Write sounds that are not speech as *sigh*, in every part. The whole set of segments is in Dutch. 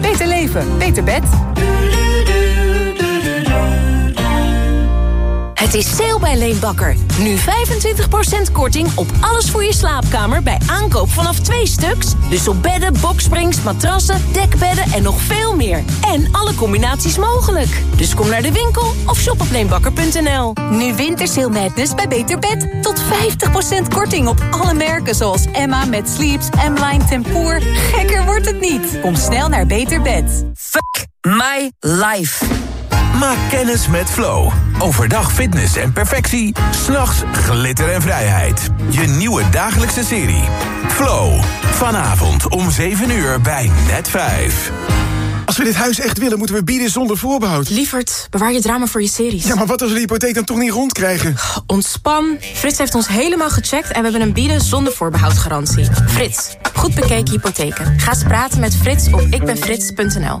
beter leven, beter bed. Het is sale bij Leenbakker. Nu 25% korting op alles voor je slaapkamer bij aankoop vanaf twee stuks. Dus op bedden, boksprings, matrassen, dekbedden en nog veel meer. En alle combinaties mogelijk. Dus kom naar de winkel of shop op leenbakker.nl. Nu Wintersale Madness bij Beter Bed. Tot 50% korting op alle merken zoals Emma met Sleeps, M-Line Tempoor. Gekker wordt het niet. Kom snel naar Beter Bed. Fuck my life. Maak kennis met Flow. Overdag fitness en perfectie. S'nachts glitter en vrijheid. Je nieuwe dagelijkse serie. Flow. Vanavond om 7 uur bij Net 5. Als we dit huis echt willen, moeten we bieden zonder voorbehoud. Lievert, bewaar je drama voor je series. Ja, maar wat als we de hypotheek dan toch niet rondkrijgen? Ontspan. Frits heeft ons helemaal gecheckt... en we hebben een bieden zonder voorbehoud garantie. Frits, goed bekeken hypotheken. Ga eens praten met Frits op ikbenfrits.nl.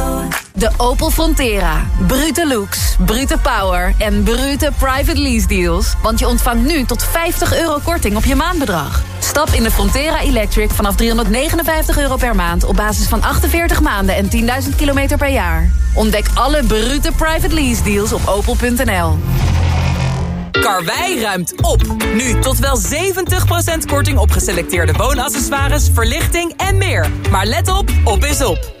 De Opel Frontera. Brute looks, brute power en brute private lease deals. Want je ontvangt nu tot 50 euro korting op je maandbedrag. Stap in de Frontera Electric vanaf 359 euro per maand... op basis van 48 maanden en 10.000 kilometer per jaar. Ontdek alle brute private lease deals op opel.nl. Karwei ruimt op. Nu tot wel 70% korting op geselecteerde woonaccessoires, verlichting en meer. Maar let op, op is op.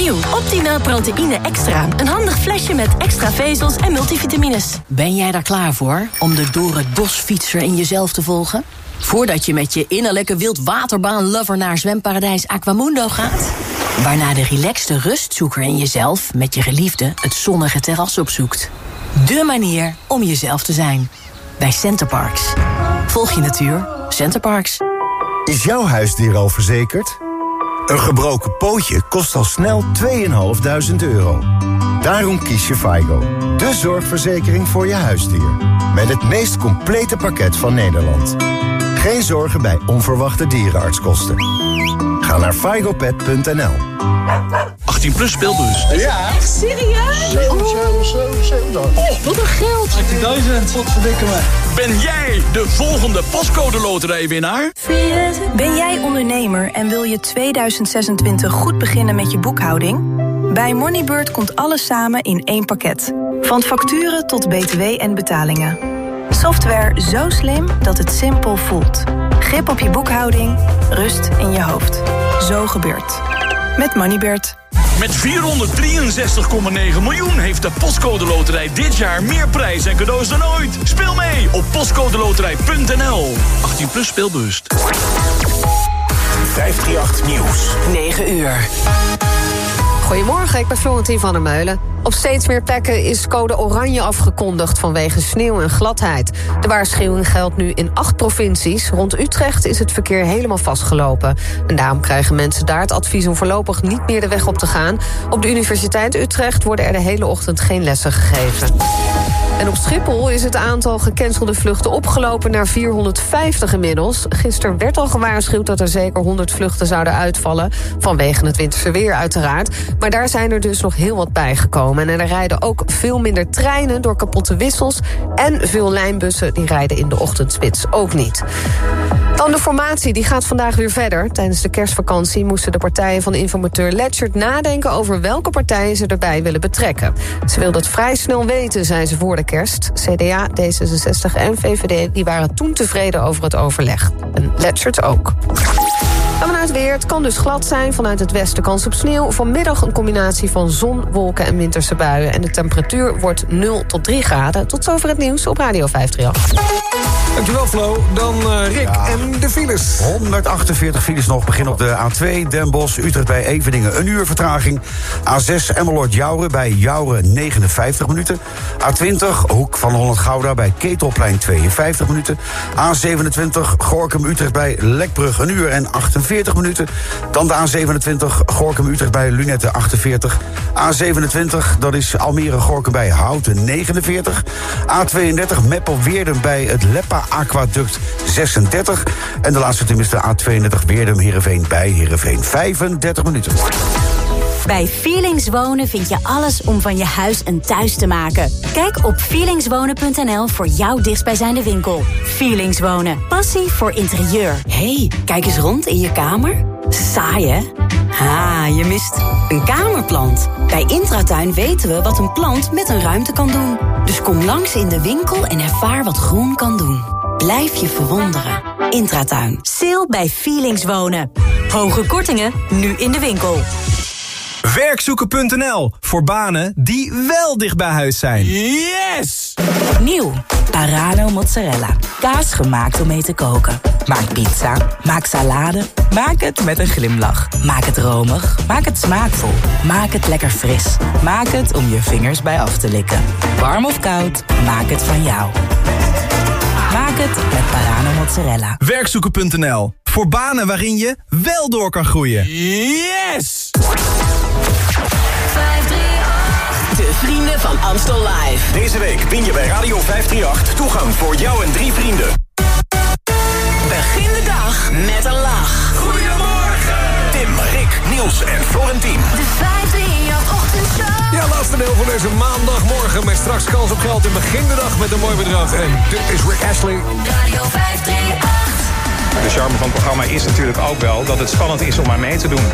Nieuw Optimaal Proteïne Extra. Een handig flesje met extra vezels en multivitamines. Ben jij daar klaar voor om de door het bosfietser in jezelf te volgen? Voordat je met je innerlijke wildwaterbaan-lover naar zwemparadijs Aquamundo gaat? Waarna de relaxte rustzoeker in jezelf met je geliefde het zonnige terras opzoekt. De manier om jezelf te zijn. Bij Centerparks. Volg je natuur. Centerparks. Is jouw huisdier al verzekerd? Een gebroken pootje kost al snel 2.500 euro. Daarom kies je FIGO, de zorgverzekering voor je huisdier. Met het meest complete pakket van Nederland. Geen zorgen bij onverwachte dierenartskosten. Ga naar figopet.nl 18 plus speelbus. Ja. Echt serieus? 7, 7, 7, 7. Oh, wat een geld. 18.000. Wat verdikken me. Ben jij de volgende pascode loterijwinnaar? Ben jij ondernemer en wil je 2026 goed beginnen met je boekhouding? Bij Moneybird komt alles samen in één pakket. Van facturen tot btw en betalingen. Software zo slim dat het simpel voelt. Grip op je boekhouding, rust in je hoofd. Zo gebeurt. Met Moneybird. Met 463,9 miljoen heeft de Postcode Loterij dit jaar meer prijs en cadeaus dan ooit. Speel mee op postcodeloterij.nl. 18 plus speelbewust. 538 Nieuws. 9 uur. Goedemorgen, ik ben Florentien van der Meulen. Op steeds meer plekken is code oranje afgekondigd vanwege sneeuw en gladheid. De waarschuwing geldt nu in acht provincies. Rond Utrecht is het verkeer helemaal vastgelopen. En daarom krijgen mensen daar het advies om voorlopig niet meer de weg op te gaan. Op de Universiteit Utrecht worden er de hele ochtend geen lessen gegeven. En op Schiphol is het aantal gecancelde vluchten opgelopen naar 450 inmiddels. Gisteren werd al gewaarschuwd dat er zeker 100 vluchten zouden uitvallen. Vanwege het winterse weer uiteraard. Maar daar zijn er dus nog heel wat bijgekomen. En er rijden ook veel minder treinen door kapotte wissels. En veel lijnbussen die rijden in de ochtendspits ook niet. Dan de formatie, die gaat vandaag weer verder. Tijdens de kerstvakantie moesten de partijen van informateur Letchert nadenken... over welke partijen ze erbij willen betrekken. Ze wil dat vrij snel weten, zei ze voor de kerst. CDA, D66 en VVD die waren toen tevreden over het overleg. En Letchert ook. En vanuit weer, het kan dus glad zijn. Vanuit het westen kans op sneeuw. Vanmiddag een combinatie van zon, wolken en winterse buien. En de temperatuur wordt 0 tot 3 graden. Tot zover het nieuws op Radio 538. Dankjewel Flo. Dan uh, Rick en de files. 148 files nog. Begin op de A2 Den Bosch, Utrecht bij Eveningen. Een uur vertraging. A6 Emmeloord Jouren bij Jouren 59 minuten. A20 Hoek van Holland Gouda bij Ketelplein 52 minuten. A27 Gorkum Utrecht bij Lekbrug een uur en 48 minuten. Dan de A27 Gorkum Utrecht bij Lunette 48. A27 dat is Almere Gorkum bij Houten 49. A32 Meppel Weerden bij het Leppa Aquaduct 36. En de laatste tim is de A32 Weerdum Heerenveen bij Heerenveen 35 minuten. Bij Feelings Wonen vind je alles om van je huis een thuis te maken. Kijk op feelingswonen.nl voor jouw dichtstbijzijnde winkel. Feelings Wonen. Passie voor interieur. hey, kijk eens rond in je kamer. Saai, hè? Ha, je mist een kamerplant. Bij Intratuin weten we wat een plant met een ruimte kan doen. Dus kom langs in de winkel en ervaar wat groen kan doen. Blijf je verwonderen. Intratuin. Sale bij Feelings Wonen. Hoge kortingen, nu in de winkel. Werkzoeken.nl voor banen die wel dicht bij huis zijn. Yes! Nieuw. Parano mozzarella. Kaas gemaakt om mee te koken. Maak pizza. Maak salade. Maak het met een glimlach. Maak het romig. Maak het smaakvol. Maak het lekker fris. Maak het om je vingers bij af te likken. Warm of koud, maak het van jou. Maak het met Parano mozzarella. Werkzoeken.nl voor banen waarin je wel door kan groeien. Yes! De vrienden van Amstel Live. Deze week win je bij Radio 538 toegang voor jou en drie vrienden. Begin de dag met een lach. Goedemorgen! Tim, Rick, Niels en Florentien. De 538 ochtendshow. Ja, laatste deel van deze maandagmorgen met straks kans op geld in begin de dag met een mooi bedrag. En dit is Rick Ashley. Radio 538. De charme van het programma is natuurlijk ook wel dat het spannend is om aan mee te doen.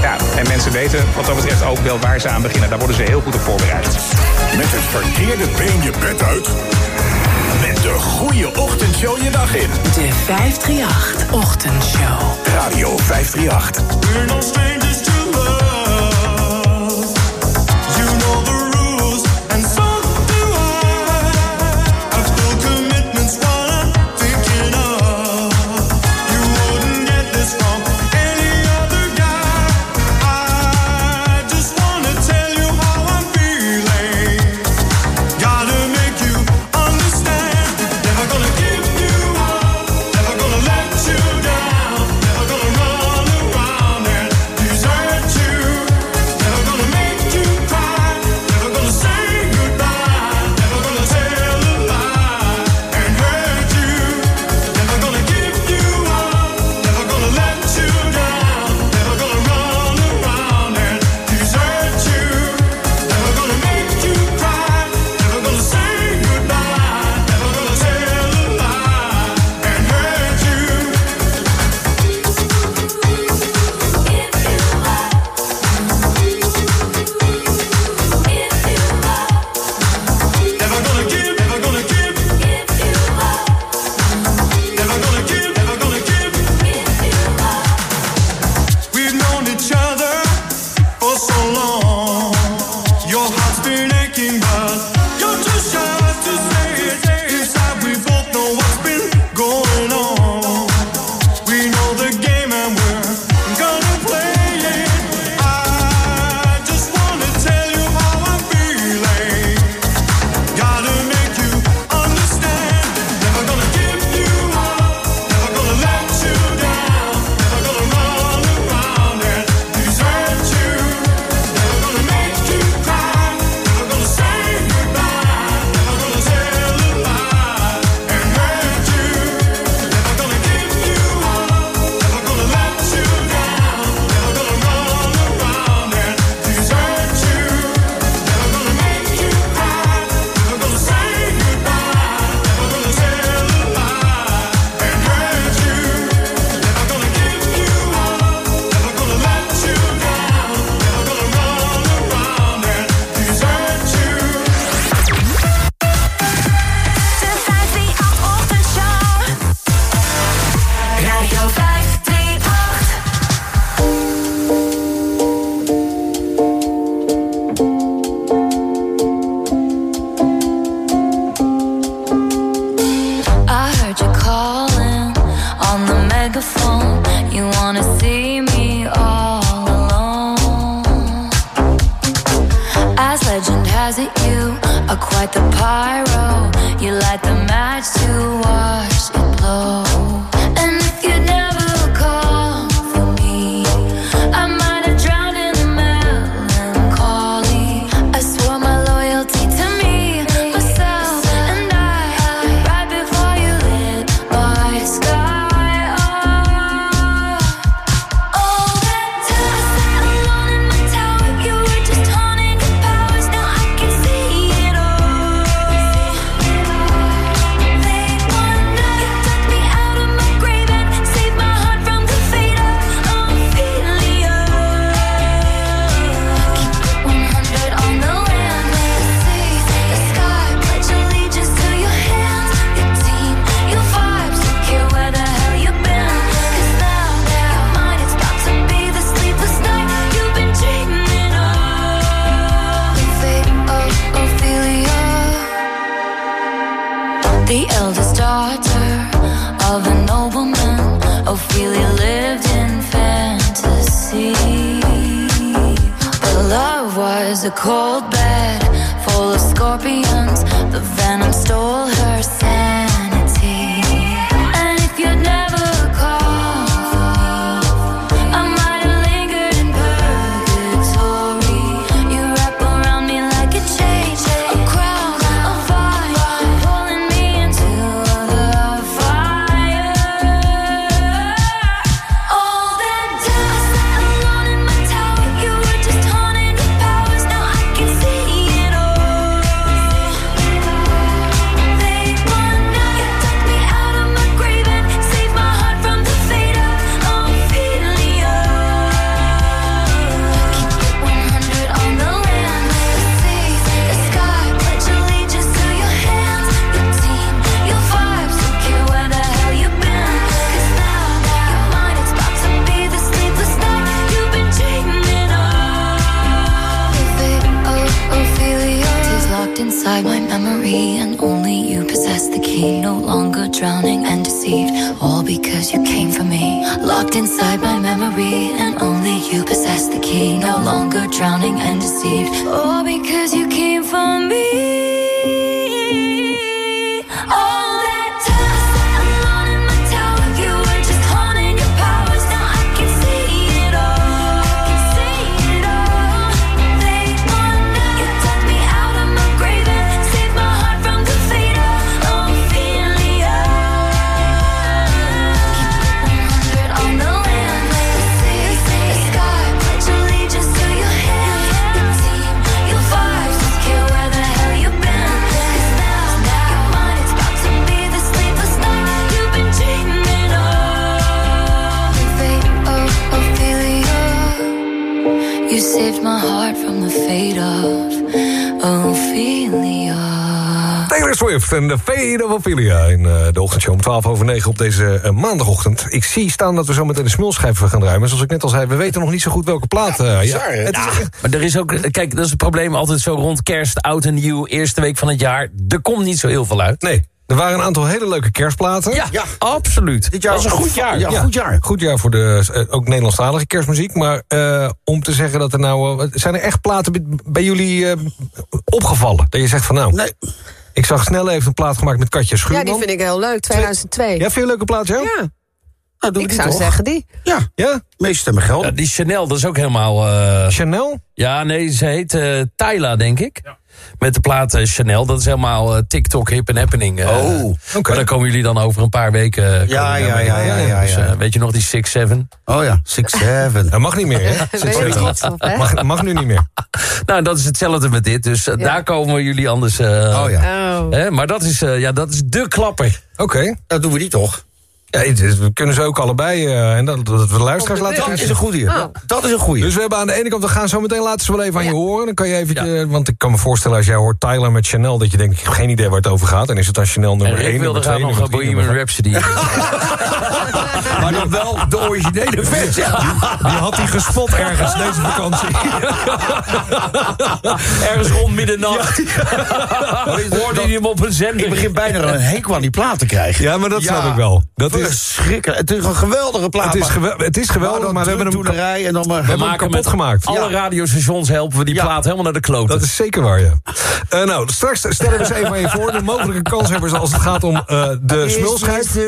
Ja, en mensen weten wat dat betreft ook wel waar ze aan beginnen. Daar worden ze heel goed op voorbereid. Met het verkeerde been je bed uit. Met de goede ochtendshow je dag in. De 538 ochtendshow. Radio 538. Saved my heart from the fate of Ophelia. Taylor Swift en de Fade of Ophelia in eh, de ochtendshow om 12 over 9 op deze eh, maandagochtend. Ik zie staan dat we zo meteen de smulschijf gaan ruimen. Zoals ik net al zei, we weten nog niet zo goed welke plaat. eh, ja, het is echt- Maar er is ook, kijk, dat is het probleem altijd zo rond kerst, oud en nieuw, eerste week van het jaar. Er komt niet zo heel veel uit. Nee, er waren een aantal hele leuke kerstplaten. Ja, absoluut. Dit jaar is een goed jaar. Ja, goed jaar. Goed jaar voor de eh, ook Nederlandstalige kerstmuziek. Maar eh, om te zeggen dat er nou... eh, zijn er echt platen bij, bij jullie eh, opgevallen? Dat je zegt van nou... Nee. Ik zag snel even een plaat gemaakt met Katja Schuurman. Ja, die vind ik heel leuk. 2002. Ja, vind je een leuke plaat, ja? Ja. Nou, ik zou zeggen die. Ja. Ja? Meeste stemmen geld. Ja, die Chanel, dat is ook helemaal... eh, Chanel? Ja, nee, ze heet eh Tyla, denk ik. Met de plaat eh, Chanel. Dat is helemaal eh, TikTok hip en happening. eh. Oh, oké. Maar daar komen jullie dan over een paar weken. Ja, ja, daarmee. ja, ja, ja, Dus, weet je nog die 6-7? Oh ja, 6-7. *laughs* Dat mag niet meer, hè? Op, hè? Mag, mag nu niet meer. *laughs* Nou, dat is hetzelfde met dit. Dus daar komen jullie anders... eh, Oh ja. Oh. hè, maar dat is, eh, ja, dat is de klapper. Oké. Dat doen we die toch? Ja, we kunnen ze ook allebei eh, en dat, dat we de luisteraars laten Dat is een goeie. Oh. Dat is een goeie. Dus we hebben aan de ene kant, we gaan zo meteen laten ze wel even aan je horen. Dan kan je even, want ik kan me voorstellen als jij hoort Tyler met Chanel, dat je denkt, ik heb geen idee waar het over gaat. En is het dan Chanel nummer En 1, ik wilde nummer 2, graag nog nummer een 3, Bohemian Rhapsody. *laughs* Maar dan wel de originele versie. Die had hij gespot ergens deze *laughs* vakantie. Ergens rond middernacht. Hoorde hij hem op een zender. Ik begin bijna een hekel aan die plaat te krijgen. Ja, maar dat snap ik wel. Dat is, Verschrikkelijk. Het is een geweldige plaat. Het is, gewel- het is geweldig, maar we hebben hem, en dan maar... we hebben hem kapot gemaakt. Alle radiostations helpen we die plaat helemaal naar de kloten. Dat is zeker waar, ja. Eh, nou, straks stellen we eens even aan je voor... de mogelijke kanshebbers als het gaat om eh, de smulschijf. *laughs*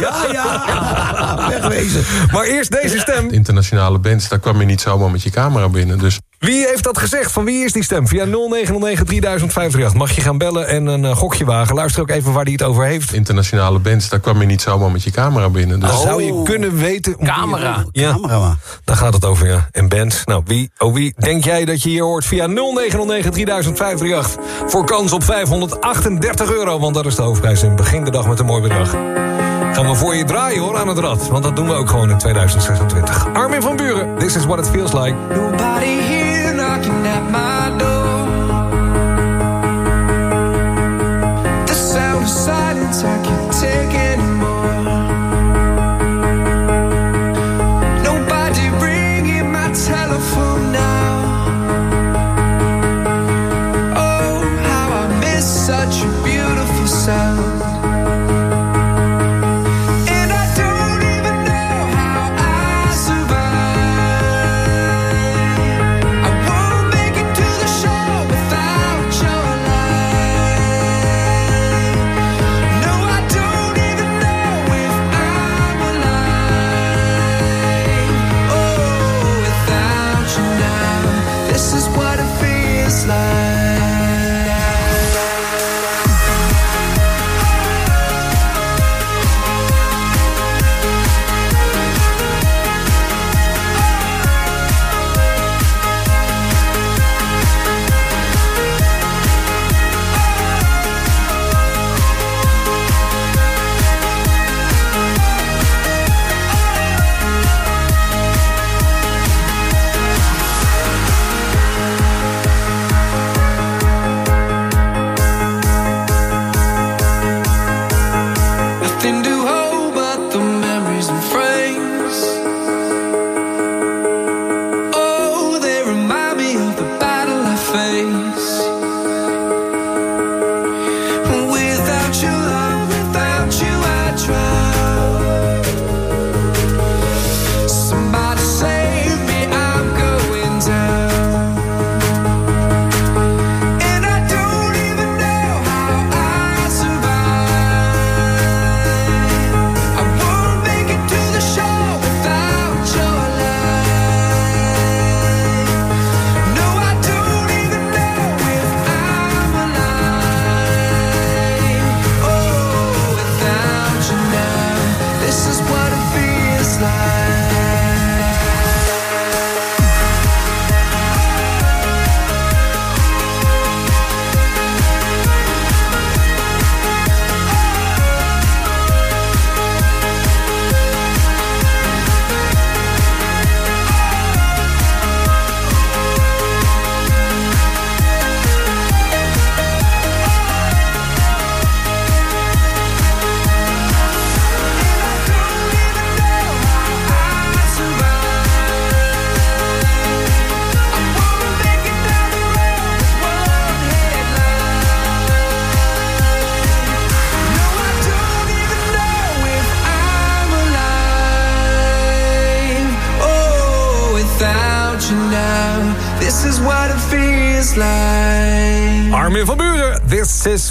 Ja, ja. Wegwezen. Maar eerst deze stem. Internationale bands, daar kwam je niet zomaar met je camera binnen. Dus Wie heeft dat gezegd? Van wie is die stem? Via 0909 3058 mag je gaan bellen en een eh, gokje wagen. Luister ook even waar hij het over heeft. internationale bands, daar kwam je niet zomaar met je camera binnen. Dus Dan zou je kunnen weten... je- Camera. Ja, Camera. daar gaat het over, ja. En bands. Nou, wie, oh wie denk jij dat je hier hoort? Via 0909 3058 voor kans op 538 euro. Want dat is de hoofdprijs. En begin de dag met een mooi bedrag. Gaan we voor je draaien hoor aan het rad. Want dat doen we ook gewoon in 2026. Armin van Buren, this is what it feels like. Nobody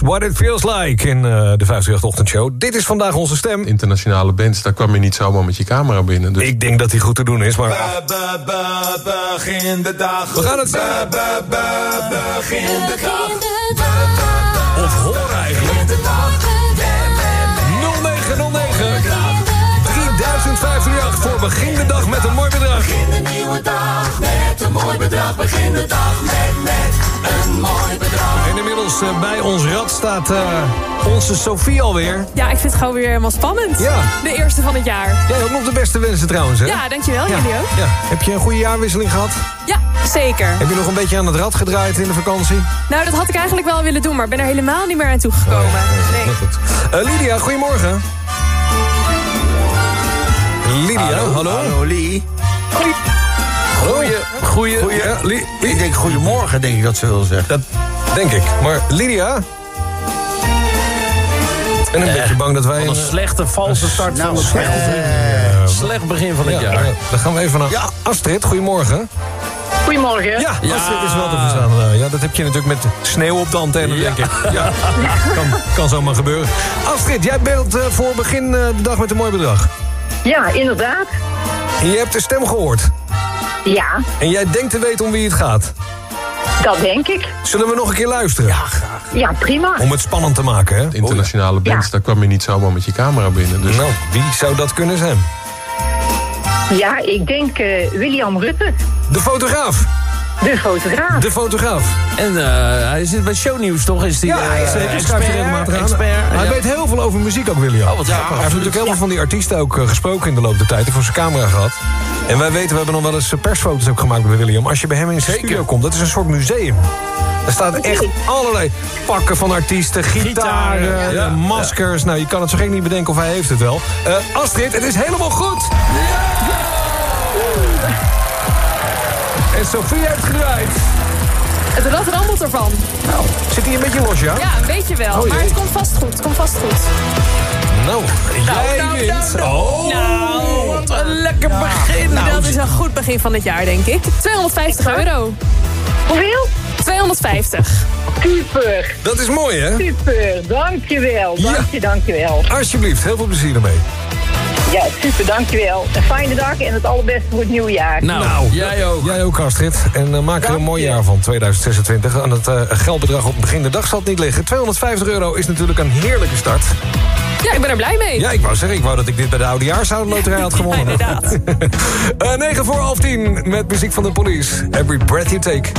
what it feels like in eh, de 58 ochtendshow. Dit is vandaag onze stem. internationale bands, daar kwam je niet zomaar met je camera binnen. Dus Ik denk dat hij goed te doen is, maar... Begin de dag. We gaan het zien. Begin de dag. Of hoor eigenlijk. 0909 3058 voor begin de dag met een mooi bedrag. Begin een nieuwe dag met een mooi bedrag. Begin de dag met, met mooi bedrag. En inmiddels eh, bij ons rad staat eh, onze Sofie alweer. Ja, ik vind het gewoon weer helemaal spannend. Ja. De eerste van het jaar. Jij ook nog de beste wensen trouwens, hè? Ja, dankjewel. Ja. Jullie ook? Ja. Heb je een goede jaarwisseling gehad? Ja, zeker. Heb je nog een beetje aan het rad gedraaid in de vakantie? Nou, dat had ik eigenlijk wel willen doen, maar ik ben er helemaal niet meer aan toegekomen. Nee. Heel goed. Eh, Lydia, goedemorgen. Lydia, hallo. Hallo, Lee. Goeie, goeie, Goeie- ja, Li- Li- Ik denk goedemorgen, denk ik dat ze wil zeggen. Dat denk ik. Maar Lydia? Ik ben een beetje bang dat wij... Een slechte, valse start Nou, van het spel. eh, Slecht begin van het Ja, jaar. ja, dan gaan we even naar Astrid. Goedemorgen. Goedemorgen. Ja, Astrid is wel te verstaan. Eh, ja, dat heb je natuurlijk met sneeuw op de antenne, denk ik. *laughs* Ja, kan, kan zomaar gebeuren. Astrid, jij belt eh, voor begin eh, de dag met een mooi bedrag. Ja, inderdaad. En je hebt de stem gehoord. Ja, En jij denkt te weten om wie het gaat. dat denk ik. Zullen we nog een keer luisteren? Ja, graag. Ja, prima. Om het spannend te maken, hè? Internationale bands, daar kwam je niet zomaar met je camera binnen. Dus Nou, wie zou dat kunnen zijn? Ja, ik denk eh, William Rutte, De fotograaf. De fotograaf. De fotograaf. En eh, hij zit bij shownieuws, toch? Is die, Ja, eh, zeker. Schrijft hij regelmatig aan. expert. Hij Ja. weet heel veel over muziek ook, William. Oh, wat. Hij heeft natuurlijk heel veel van die artiesten ook eh, gesproken in de loop der tijd. En voor zijn camera gehad. En wij weten, we hebben nog wel eens eh, persfoto's ook gemaakt bij William. Als je bij hem in zijn studio komt, dat is een soort museum. Er staan echt allerlei pakken van artiesten, gitaren, ja. eh, maskers. Nou, je kan het zo gek niet bedenken of hij heeft het wel. Eh, Astrid, het is helemaal goed! En Sofie heeft gedraaid. Het rad rammelt ervan. Zit hij een beetje los, ja? Ja, een beetje wel. Oh, maar het komt vast goed. Het komt vast goed. Nou, jij nou, wint. nou, oh, Nou, Wat een lekker begin. Nou, dat is een goed begin van het jaar, denk ik. 250 euro. Hoeveel? 250. Super, dat is mooi, hè? super. Dankjewel, dank je, dankjewel. Alsjeblieft, heel veel plezier ermee. Ja, super, dankjewel. Een fijne dag en het allerbeste voor het nieuwe jaar. Nou, jij ook. Jij ook, Astrid. En eh, maak er een mooi jaar van, 2026. Aan het eh, geldbedrag op het begin de dag zal het niet liggen. 250 euro is natuurlijk een heerlijke start. Ja, ik ben er blij mee. Ja, ik wou zeggen, ik wou dat ik dit bij de Oudejaarsloterij had gewonnen. inderdaad. *laughs* Eh 9 voor half 10 met muziek van de police. Every breath you take.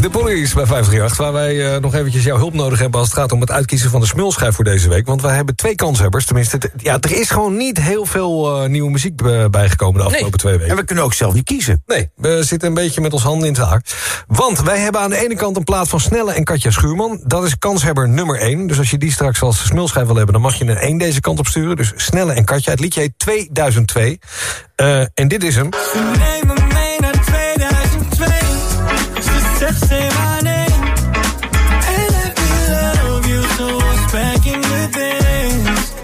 De police bij 538... waar wij eh, nog eventjes jouw hulp nodig hebben... als het gaat om het uitkiezen van de smulschijf voor deze week. Want wij hebben twee kanshebbers. Tenminste, ja, er is gewoon niet heel veel eh, nieuwe muziek eh, bijgekomen de afgelopen twee weken. En we kunnen ook zelf niet kiezen. Nee, we zitten een beetje met ons handen in het haar. Want wij hebben aan de ene kant een plaat van Snelle en Katja Schuurman. Dat is kanshebber nummer 1. Dus als je die straks als smulschijf wil hebben... dan mag je een 1 deze kant op sturen. Dus Snelle en Katja. Het liedje heet 2002. Eh, en dit is hem.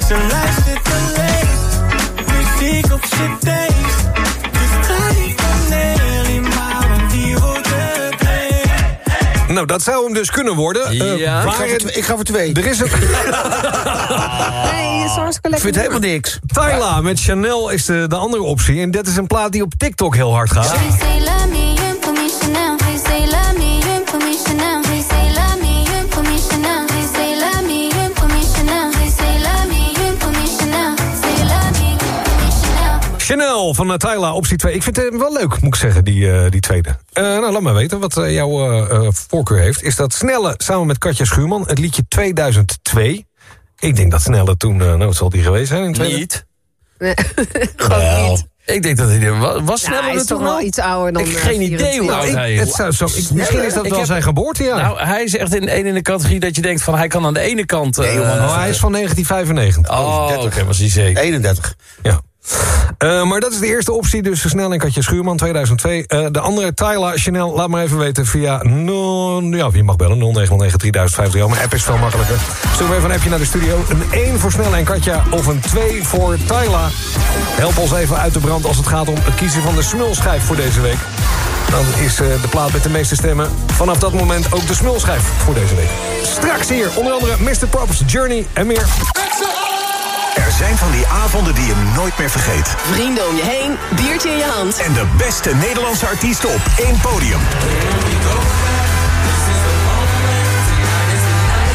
Ze luistert alleen. Muziek op cd's. Dus ga niet van Nelly, maar want die wordt het heen. Nou, dat zou hem dus kunnen worden. Ja. waar Ik ga voor het- twee- ik ga voor twee. Er is een... Nee, is hartstikke Ik vind helemaal niks. Tyla met Chanel is de, de andere optie. En dat is een plaat die op TikTok heel hard gaat. Chanel. Van uh, Tyla, optie 2. Ik vind hem wel leuk, moet ik zeggen, die, eh, die tweede. Eh, nou, laat maar weten wat eh, jouw eh, eh, voorkeur heeft. Is dat Snelle samen met Katja Schuurman, het liedje 2002. Ik denk dat Snelle toen, eh, nou, wat zal die geweest zijn? In tweede? Niet. Nee, *laughs* gewoon niet. Ik denk dat hij er was. Was Ja, sneller hij is toch toen wel al? iets ouder dan Ik heb eh, geen idee hoe 24. oud Ik- hij is. het zou zo, ik- misschien is dat Ik wel heb- zijn geboortejaar. Nou, hij is echt in, een in de categorie dat je denkt van hij kan aan de ene kant... eh, oh, hij is van 1995. Oh, oké, was hij zeker. 31. Ja. Eh, maar dat is de eerste optie, dus Snel en Katja Schuurman, 2002. Eh, de andere, Tyla Chanel, laat maar even weten via... No, ja, wie mag bellen? 0909 3050. Mijn app is veel makkelijker. Stuur even een appje naar de studio. Een 1 voor Snel en Katja of een 2 voor Tyla. Help ons even uit de brand als het gaat om het kiezen van de smulschijf voor deze week. Dan is eh, de plaat met de meeste stemmen vanaf dat moment ook de smulschijf voor deze week. Straks hier onder andere Mr. Props, Journey en meer. Er zijn van die avonden die je nooit meer vergeet. Vrienden om je heen, biertje in je hand. En de beste Nederlandse artiesten op één podium.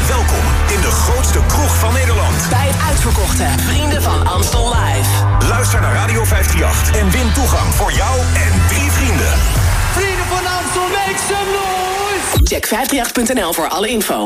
Welkom in de grootste kroeg van Nederland. Bij het uitverkochte Vrienden van Amstel Live. Luister naar Radio 538 en win toegang voor jou en drie vrienden. Vrienden van Amstel, make some noise! Check 538.nl voor alle info.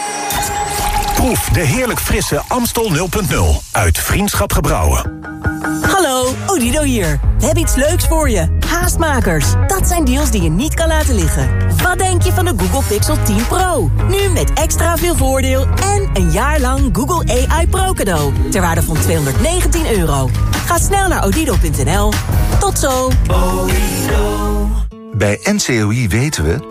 Proef de heerlijk frisse Amstel 0.0 uit Vriendschap Gebrouwen. Hallo, Odido hier. We hebben iets leuks voor je. Haastmakers. Dat zijn deals die je niet kan laten liggen. Wat denk je van de Google Pixel 10 Pro? Nu met extra veel voordeel en een jaar lang Google AI Pro cadeau. Ter waarde van 219 euro. Ga snel naar odido.nl. Tot zo. Bij NCOI weten we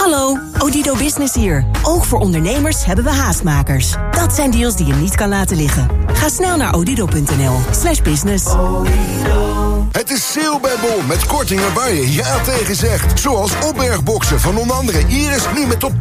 Hallo, Odido Business hier. Ook voor ondernemers hebben we haastmakers. Dat zijn deals die je niet kan laten liggen. Ga snel naar odido.nl slash business. Het is sale bij Bol met kortingen waar je ja tegen zegt. Zoals opbergboxen van onder andere Iris nu met tot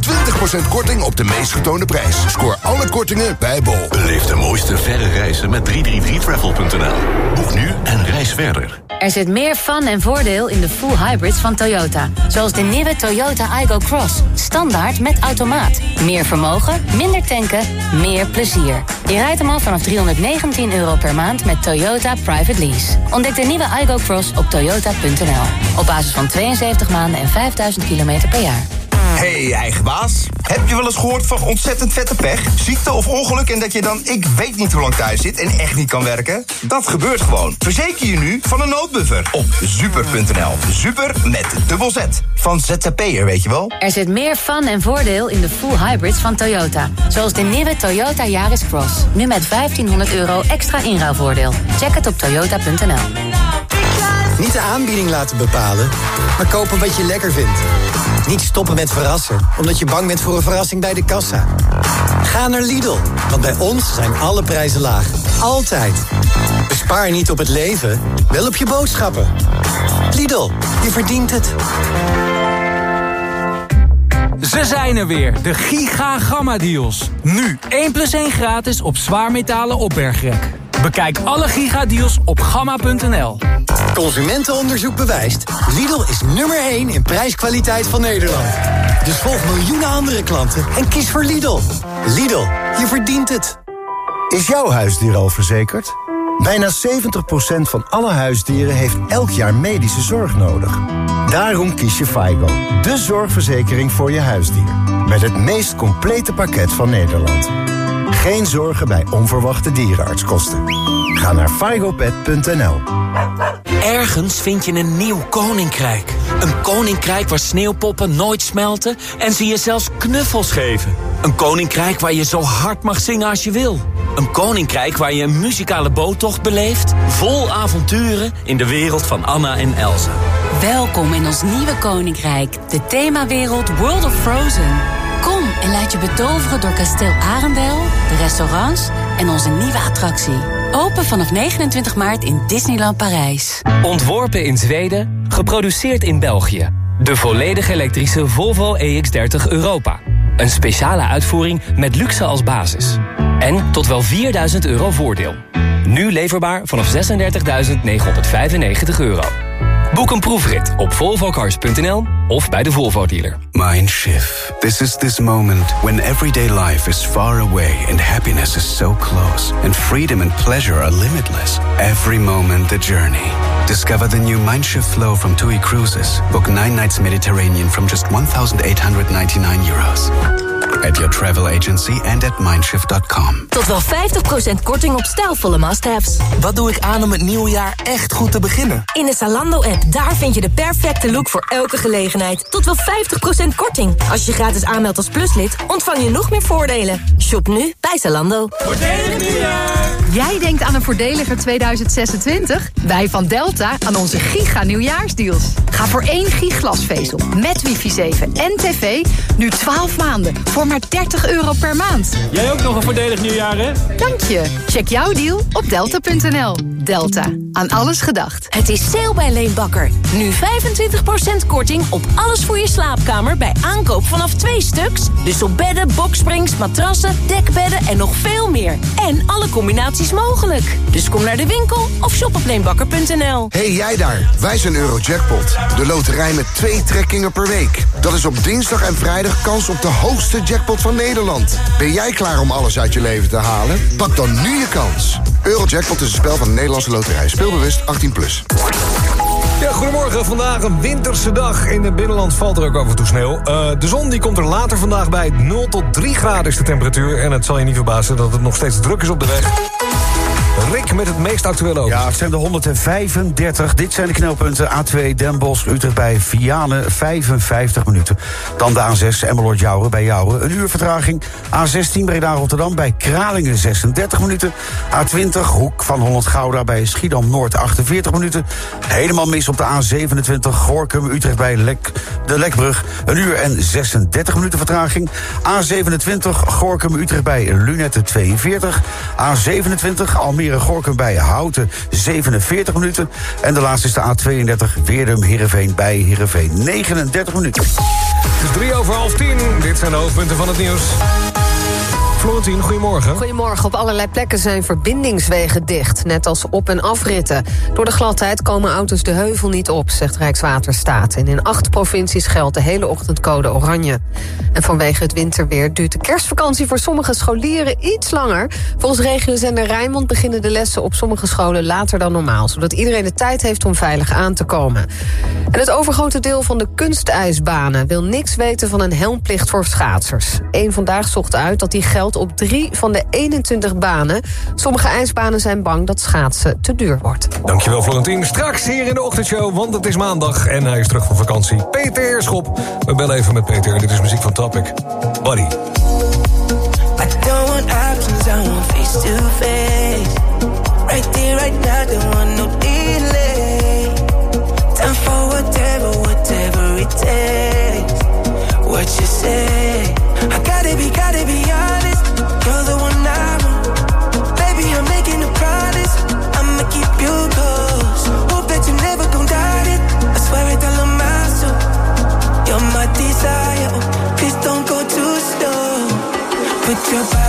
20% korting op de meest getoonde prijs. Scoor alle kortingen bij Bol. Beleef de mooiste verre reizen met 333travel.nl. Boek nu en reis verder. Er zit meer fun en voordeel in de full hybrids van Toyota. Zoals de nieuwe Toyota Igo Cross. Standaard met automaat. Meer vermogen, minder tanken, meer plezier. Je rijdt hem al vanaf 319 euro per maand met Toyota Private Lease. Ontdek de nieuwe Igo Cross op toyota.nl. Op basis van 72 maanden en 5000 kilometer per jaar. Hey, eigen baas. Heb je wel eens gehoord van ontzettend vette pech? Ziekte of ongeluk en dat je dan ik weet niet hoe lang thuis zit en echt niet kan werken? Dat gebeurt gewoon. Verzeker je nu van een noodbuffer op super.nl. Super met dubbel Z. Van ZZP'er, weet je wel? Er zit meer fun en voordeel in de full hybrids van Toyota. Zoals de nieuwe Toyota Yaris Cross. Nu met 1500 euro extra inruilvoordeel. Check het op toyota.nl. Niet de aanbieding laten bepalen, maar kopen wat je lekker vindt. Niet stoppen met verrassen, omdat je bang bent voor een verrassing bij de kassa. Ga naar Lidl, want bij ons zijn alle prijzen laag. Altijd. Spaar niet op het leven, wel op je boodschappen. Lidl, je verdient het. Ze zijn er weer, de Giga Gamma Deals. Nu 1 plus 1 gratis op zwaarmetalen opbergrek. Bekijk alle Giga Deals op gamma.nl. Consumentenonderzoek bewijst. Lidl is nummer 1 in prijskwaliteit van Nederland. Dus volg miljoenen andere klanten en kies voor Lidl. Lidl, je verdient het. Is jouw huisdier al verzekerd? Bijna 70% van alle huisdieren heeft elk jaar medische zorg nodig. Daarom kies je FIGO, de zorgverzekering voor je huisdier. Met het meest complete pakket van Nederland. Geen zorgen bij onverwachte dierenartskosten. Ga naar figopet.nl. Ergens vind je een nieuw koninkrijk. Een koninkrijk waar sneeuwpoppen nooit smelten en ze je zelfs knuffels geven. Een koninkrijk waar je zo hard mag zingen als je wil. Een koninkrijk waar je een muzikale boottocht beleeft... vol avonturen in de wereld van Anna en Elsa. Welkom in ons nieuwe koninkrijk, de themawereld World of Frozen. Kom en laat je betoveren door kasteel Arendel, de restaurants en onze nieuwe attractie. Open vanaf 29 maart in Disneyland Parijs. Ontworpen in Zweden, geproduceerd in België. De volledig elektrische Volvo EX30 Europa. Een speciale uitvoering met luxe als basis. En tot wel 4000 euro voordeel. Nu leverbaar vanaf 36.995 euro. Boek een proefrit op volvocars.nl of bij de Volvo dealer. Mindshift. This is this moment when everyday life is far away and happiness is so close and freedom and pleasure are limitless. Every moment the journey. Discover the new Mindshift flow from TUI Cruises. Book nine nights Mediterranean from just 1,899 euros. At your travel agency and at mindshift.com. Tot wel 50% korting op stijlvolle must-haves. Wat doe ik aan om het nieuwe jaar echt goed te beginnen? In de Zalando-app, daar vind je de perfecte look voor elke gelegenheid. Tot wel 50% korting. Als je gratis aanmeldt als pluslid, ontvang je nog meer voordelen. Shop nu bij Zalando. Voordelig nieuwjaar! Jij denkt aan een voordeliger 2026? Wij van Delta aan onze giga nieuwjaarsdeals. Ga voor één giglasvezel met wifi 7 en tv nu 12 maanden voor maar 30 euro per maand. Jij ook nog een voordelig nieuwjaar, hè? Dank je. Check jouw deal op delta.nl. Delta. Aan alles gedacht. Het is sale bij Leenbakker. Nu 25% korting op alles voor je slaapkamer bij aankoop vanaf twee stuks. Dus op bedden, boksprings, matrassen, dekbedden en nog veel meer. En alle combinaties mogelijk. Dus kom naar de winkel of shop op leenbakker.nl. Hey jij daar, wij zijn Eurojackpot. De loterij met twee trekkingen per week. Dat is op dinsdag en vrijdag kans op de hoogste jackpot van Nederland. Ben jij klaar om alles uit je leven te halen? Pak dan nu je kans. Eurojackpot is een spel van de Nederlandse loterij. Speelbewust 18+. Plus. Ja, goedemorgen. Vandaag een winterse dag. In het binnenland valt er ook af en toe sneeuw. Uh, de zon die komt er later vandaag bij. 0 tot 3 graden is de temperatuur. En het zal je niet verbazen dat het nog steeds druk is op de weg. Rick met het meest actuele ook. Ja, het zijn de 135. Dit zijn de knelpunten. A2 Den Bosch, Utrecht bij Vianen, 55 minuten. Dan de A6 Emmeloord Jouwen bij Jouwen, een uur vertraging. A16 Breda Rotterdam bij Kralingen, 36 minuten. A20 Hoek van Holland Gouda bij Schiedam Noord, 48 minuten. Helemaal mis op de A27 Gorkum Utrecht bij Lek, de Lekbrug. Een uur en 36 minuten vertraging. A27 Gorkum Utrecht bij Lunette, 42. A27 Almere Gorkum bij Houten 47 minuten. En de laatste is de A32 Weerdum Heerenveen bij Heerenveen 39 minuten. Het is drie over half tien. Dit zijn de hoofdpunten van het nieuws. Goedemorgen. Goedemorgen. Op allerlei plekken zijn verbindingswegen dicht, net als op- en afritten. Door de gladheid komen auto's de heuvel niet op, zegt Rijkswaterstaat. En in acht provincies geldt de hele ochtend code oranje. En vanwege het winterweer duurt de kerstvakantie voor sommige scholieren iets langer. Volgens regiozender Rijnmond beginnen de lessen op sommige scholen later dan normaal... zodat iedereen de tijd heeft om veilig aan te komen. En het overgrote deel van de kunstijsbanen wil niks weten van een helmplicht voor schaatsers. Eén vandaag zocht uit dat die geldt op drie van de 21 banen. Sommige ijsbanen zijn bang dat schaatsen te duur wordt. Dankjewel Florentien. Straks hier in de ochtendshow, want het is maandag en hij is terug van vakantie. Peter Heerschop. We bellen even met Peter. Dit is muziek van Topic. Buddy. I don't want options, I want face to face. Right there, right now, don't want no delay. Time for whatever, whatever it takes. What you say? I gotta be, gotta be honest. your body.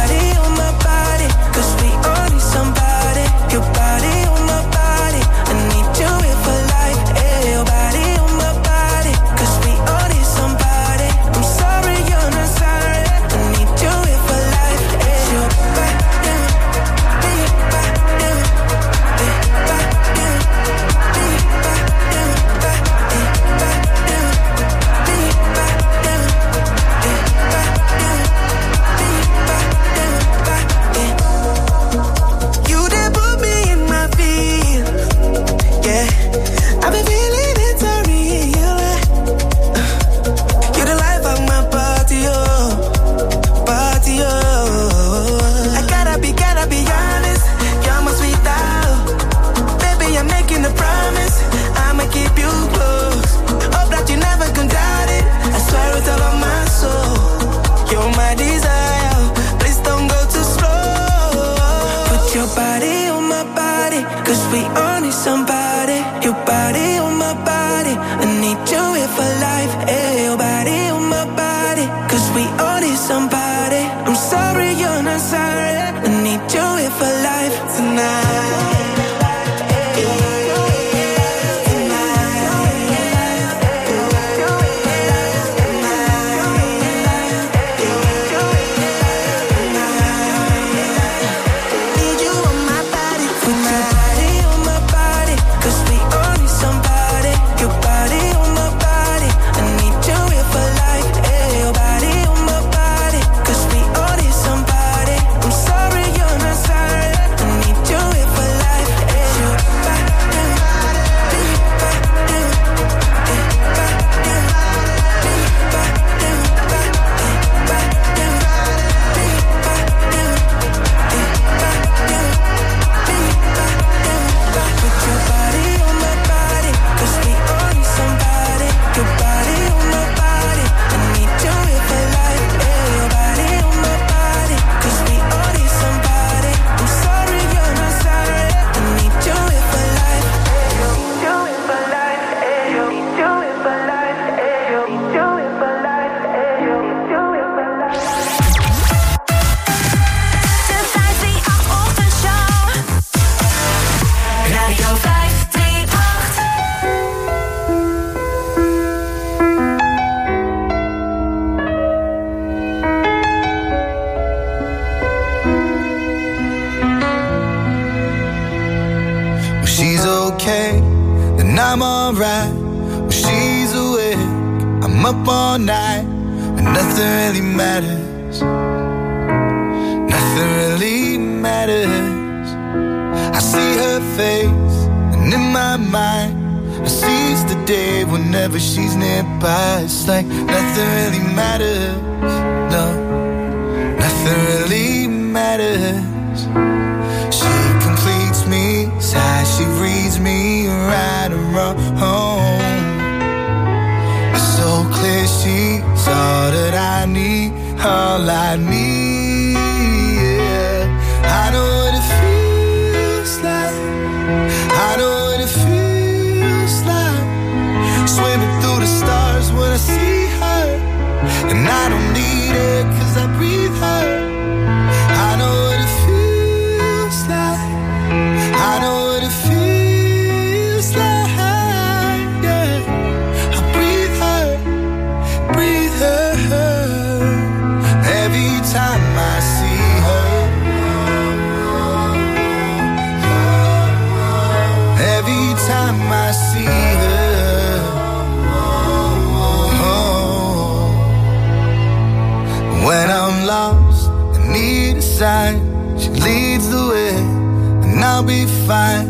I'll be fine,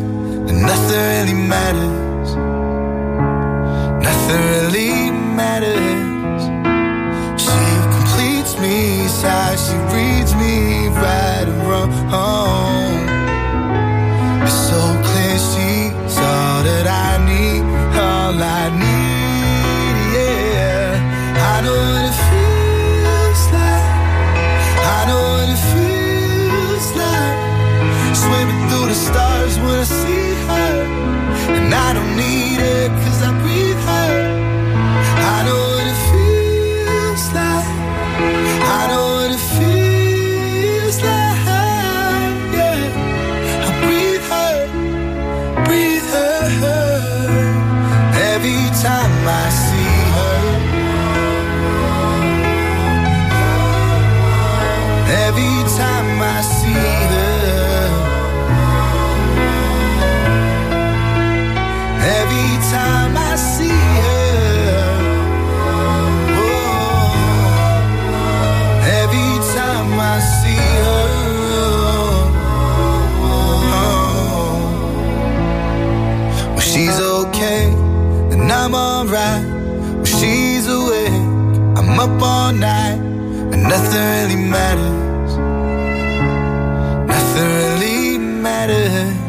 and nothing really matters. nothing really matters. Nothing really matters.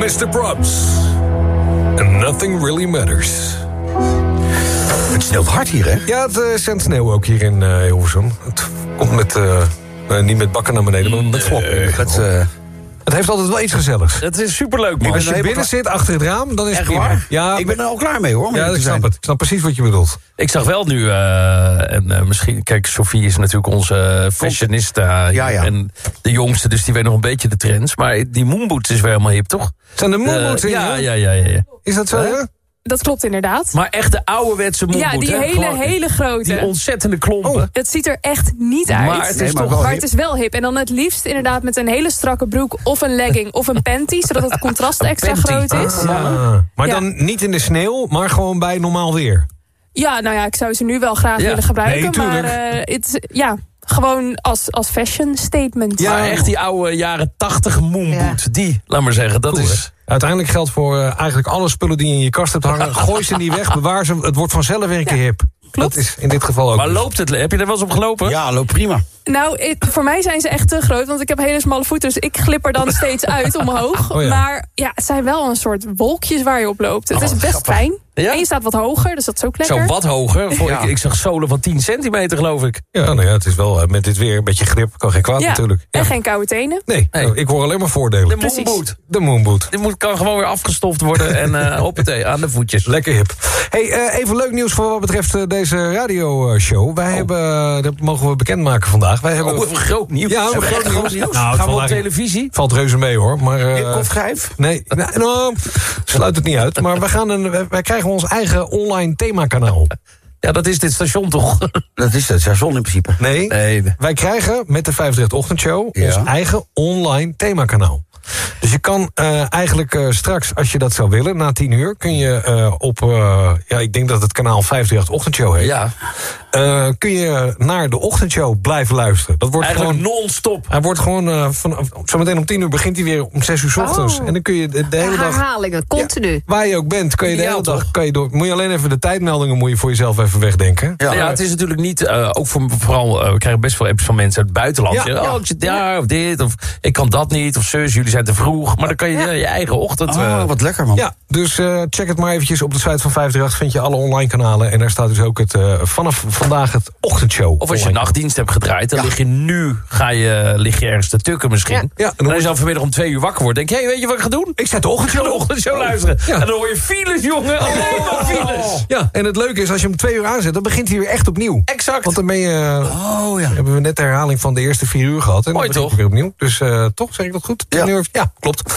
Mr. Props. And nothing really matters. Het sneeuwt hard hier, hè? Ja, het eh, uh, zendt sneeuw ook hier in uh, Hilversum. Het komt met, uh, niet met bakken naar beneden, maar met vlokken het heeft altijd wel iets gezelligs. Het is superleuk, man. Als je binnen zit, achter het raam, dan is Echt het prima. waar? Ja, Ik ben er al klaar mee, hoor. ja, ik snap het. Ik snap precies wat je bedoelt. Ik zag wel nu, eh, en eh, misschien, kijk, Sophie is natuurlijk onze fashionista. Ja, ja. En de jongste, dus die weet nog een beetje de trends. Maar die moonboots is weer helemaal hip, toch? Zijn de moonboots Eh, in, ja, ja? ja, ja, ja, ja. Is dat zo, Hè? Dat klopt inderdaad. Maar echt de ouderwetse moonboot. Ja, die hè? hele, Gewoon hele grote. Die ontzettende klompen. Het ziet er echt niet uit. Maar het is toch maar het is wel hip. En dan het liefst inderdaad met een hele strakke broek of een legging of een panty. Zodat het contrast extra panty. groot is. Ah, maar Ja. dan niet in de sneeuw, maar gewoon bij normaal weer. Ja, nou ja, ik zou ze nu wel graag Ja. willen gebruiken. Nee, maar eh, het, ja, gewoon als, als fashion statement. Ja, echt die oude jaren tachtig moonboot. Die, laat maar zeggen, dat Cool, is... Uiteindelijk geldt voor eh, eigenlijk alle spullen die je in je kast hebt hangen. Gooi ze niet weg, bewaar ze. Het wordt vanzelf weer een keer hip. Dat is in dit geval ook. Maar dus. loopt het? Heb je er wel eens op gelopen? Ja, loopt prima. Nou, voor mij zijn ze echt te groot, want ik heb hele smalle voeten. Dus ik glip er dan steeds uit omhoog. Oh ja. Maar ja, het zijn wel een soort wolkjes waar je op loopt. Het Oh, is best grappig. fijn. Ja? En je staat wat hoger, dus dat is ook lekker. Zo wat hoger. Voor, Ja. ik, ik zag zolen van 10 centimeter, geloof ik. Ja, nou ja, het is wel eh, met dit weer een beetje grip. Kan geen kwaad Ja, natuurlijk. Ja. En geen koude tenen. Nee, Nee. nou, ik hoor alleen maar voordelen. De Precies. moonboot. De moonboot. Die moet, kan gewoon weer afgestoft worden en eh *laughs* hoppatee, aan de voetjes. Lekker hip. Hey, eh, even leuk nieuws voor wat betreft deze radioshow. Wij hebben, eh, dat mogen we bekendmaken vandaag. Wij hebben Oh, even groot nieuws. Ja, Hebben we groot groot nieuws? Nou, Gaan we op televisie? Valt reuze mee hoor. Maar, eh, In Kofgrijf? Nee, *laughs* nou, nou, sluit het niet uit. Maar wij, gaan een, wij, wij krijgen ons eigen online themakanaal. *laughs* Ja, dat is dit station toch? *laughs* Dat is het station in principe. Nee, Nee. wij krijgen met de 538 Ochtendshow Ja. ons eigen online themakanaal. Dus je kan eh, eigenlijk eh, straks, als je dat zou willen, na 10 uur... kun je eh, op, eh, ja, ik denk dat het kanaal 538 Ochtendshow heet... Ja, eh, kun je naar de ochtendshow blijven luisteren. Dat wordt eigenlijk gewoon... non-stop. Hij wordt gewoon, eh van, zometeen om 10 uur begint hij weer om 6 uur 's ochtends. Oh. En dan kun je de, de hele dag... Herhalingen, continu. Waar je ook bent, kan je de hele dag kan je door. Moet je alleen even de tijdmeldingen moet je voor jezelf even wegdenken. Ja, het is natuurlijk niet, eh, ook voor, vooral, eh, we krijgen best veel apps van mensen uit het buitenland. Ja, oh, ik zit daar, of dit, of ik kan dat niet, of zus, jullie zijn te vroeg. Maar dan kan je je eigen ochtend... Oh, eh, wat lekker, man. Ja, dus eh, check het maar eventjes op de site van 538. Vind je alle online kanalen. En daar staat dus ook het, eh, vanaf vandaag het ochtendshow. Of als je nachtdienst hebt gedraaid, dan lig je nu ga je, lig je ergens te tukken misschien. Ja, en als je dan vanmiddag om twee uur wakker wordt, denk je, hey, weet je wat ik ga doen? Ik zet de ochtendshow de ochtendshow luisteren. Ja. En dan hoor je files, jongen. Alleen maar files. Ja, en het leuke is, als je hem twee uur aanzet, dan begint hij weer echt opnieuw. Exact. Want dan ben je, Oh, ja. hebben we net de herhaling van de eerste vier uur gehad. En Mooi, dan toch? weer opnieuw. Dus eh, toch, zeg ik dat goed? Ja. Klopt.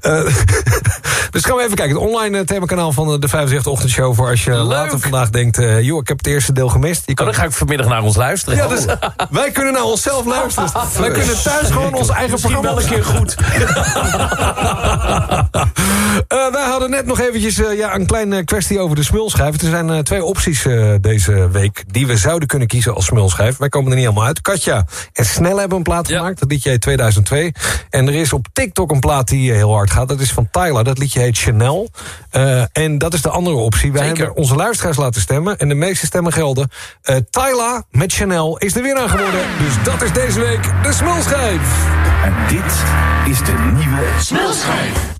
Eh, *laughs* dus gaan we even kijken. Het online eh, themakanaal van eh, de 65 Ochtendshow. Voor als je later vandaag denkt, eh, joh, ik heb het eerste deel gemist. Je Oh, kan dan ga ik vanmiddag naar ons luisteren. Ja, dus wij kunnen naar onszelf luisteren. Wij kunnen thuis gewoon ons eigen Misschien programma wel een keer goed. *laughs* Eh, wij hadden net nog eventjes eh, ja, een kleine kwestie over de smulschijf. Er zijn eh, twee opties deze week die we zouden kunnen kiezen als smulschijf. Wij komen er niet helemaal uit. Katja en Snel hebben een plaat gemaakt. Dat liedje heet 2002. En er is op TikTok een plaat die heel hard gaat. Dat is van Tyler. Dat liedje heet Chanel. En dat is de andere optie. Wij Zeker. hebben onze luisteraars laten stemmen. En de meeste stemmen gelden. Eh Tyler met Chanel is de winnaar geworden. Dus dat is deze week de smulschijf. En dit is de nieuwe Smulschijf.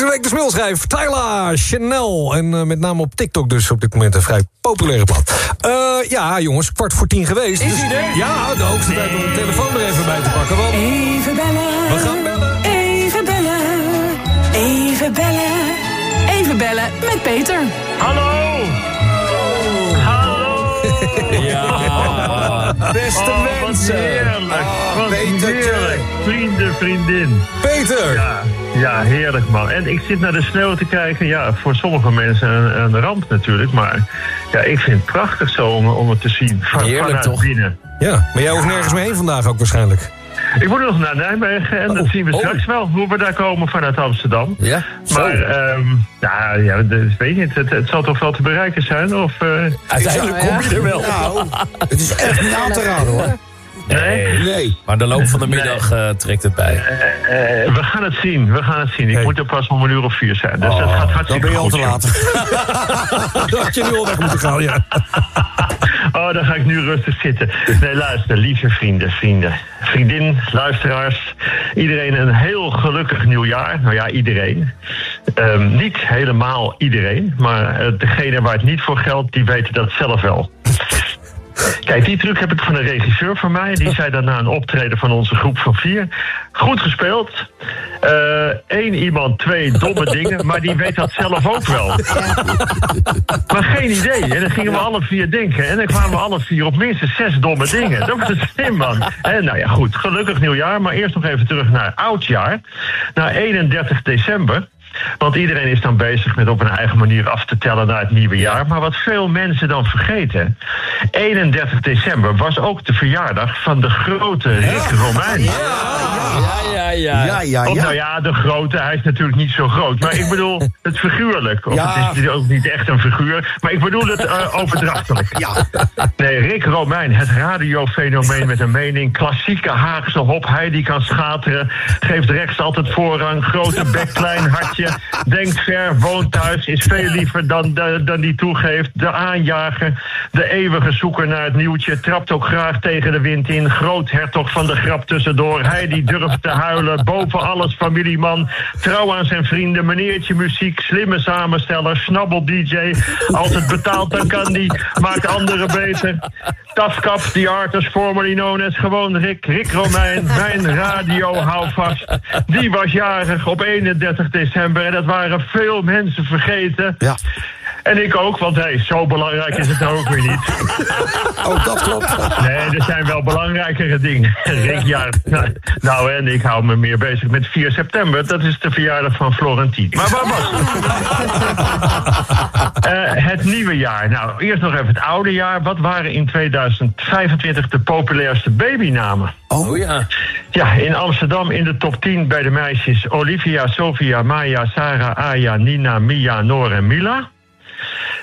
Deze week de smulschijf Tyla Chanel. En eh, met name op TikTok dus op dit moment een vrij populaire plat. Eh, ja, jongens, kwart voor tien geweest. Is Dus- hij er? Ja, de hoogste tijd om de telefoon er even bij te pakken. Want Even bellen. we gaan bellen. Even bellen. Even bellen. Even bellen met Peter. Hallo. *laughs* Ja, beste Oh, wat mensen. heerlijk. wat Petertje. heerlijk. Vrienden, vriendin. Peter! Ja, ja, heerlijk man. En ik zit naar de sneeuw te kijken. Ja, voor sommige mensen een, een ramp natuurlijk. Maar ja, ik vind het prachtig zo om, om het te zien. Van, Heerlijk, vanuit toch? binnen. Ja, maar jij hoeft nergens mee heen vandaag ook waarschijnlijk. Ik moet nog naar Nijmegen en dat zien we oh. straks wel. Hoe we daar komen vanuit Amsterdam. Ja, zo. Maar ehm ja, ja, dat weet je niet. Het, het zal toch wel te bereiken zijn? Of, eh, Uiteindelijk kom je er wel. Nou, *laughs* het is echt niet aan te raden hoor. Nee? Nee. Maar de loop van de middag eh, trekt het bij. Eh, eh, we gaan het zien, we gaan het zien. Ik Hey. moet er pas om een uur of vier zijn. Dus dat gaat Dan hartstikke ben je al te laat. *laughs* Dat had je nu al weg moeten gaan, ja. *laughs* Oh, dan ga ik nu rustig zitten. Nee, luister, lieve vrienden, vrienden, vriendin, luisteraars. Iedereen een heel gelukkig nieuwjaar. Nou ja, iedereen. Ehm, niet helemaal iedereen, maar degene waar het niet voor geldt, die weten dat zelf wel. Kijk, die truc heb ik van een regisseur van mij. Die zei dan na een optreden van onze groep van vier. Goed gespeeld. Eén iemand, twee domme *laughs* dingen. Maar die weet dat zelf ook wel. Maar geen idee. En dan gingen we alle vier denken. En dan kwamen we alle vier op minstens zes domme dingen. Dat was slim, man. En nou ja, goed. Gelukkig nieuwjaar. Maar eerst nog even terug naar oudjaar. Naar 31 december. Want iedereen is dan bezig met op een eigen manier af te tellen naar het nieuwe jaar. Maar wat veel mensen dan vergeten. 31 december was ook de verjaardag van de grote Rick Romein. Ja, ja, ja. Ja, ja, Of nou ja. de grote, hij is natuurlijk niet zo groot. Maar ik bedoel het figuurlijk. Of Ja. het is ook niet echt een figuur. Maar ik bedoel het eh, overdrachtelijk. Ja. Nee, Rick Romein, het radiofenomeen met een mening. Klassieke Haagse hop, hij die kan schateren. Geeft rechts altijd voorrang. Grote *laughs* bek, klein hartje. Denkt ver, woont thuis. Is veel liever dan, dan, dan die toegeeft. De aanjager, de eeuwige zoeker naar het nieuwtje. Trapt ook graag tegen de wind in. Groot hertog van de grap tussendoor. Hij die durft te huilen. Boven alles familieman. Trouw aan zijn vrienden. Meneertje muziek. Slimme samensteller. Snabbel DJ. Als het betaalt dan kan die. Maakt anderen beter. Tafkap, the artist formerly known as gewoon Rick. Rick Romein, *laughs* mijn radio houvast. Die was jarig op 31 december. En dat waren veel mensen vergeten. Ja. En ik ook, want hey, zo belangrijk is het nou ook weer niet. *laughs* Oh, dat klopt. Nee, er zijn wel belangrijkere dingen. *laughs* Rick, ja, nou, nou, en ik hou me meer bezig met 4 september. Dat is de verjaardag van Florentien. Maar waar was het? *laughs* Eh, het nieuwe jaar. Nou, eerst nog even het oude jaar. Wat waren in 2025 de populairste babynamen? Oh ja. Ja, in Amsterdam in de top 10 bij de meisjes Olivia, Sofia, Maya, Sarah, Aya, Nina, Mia, Noor en Mila.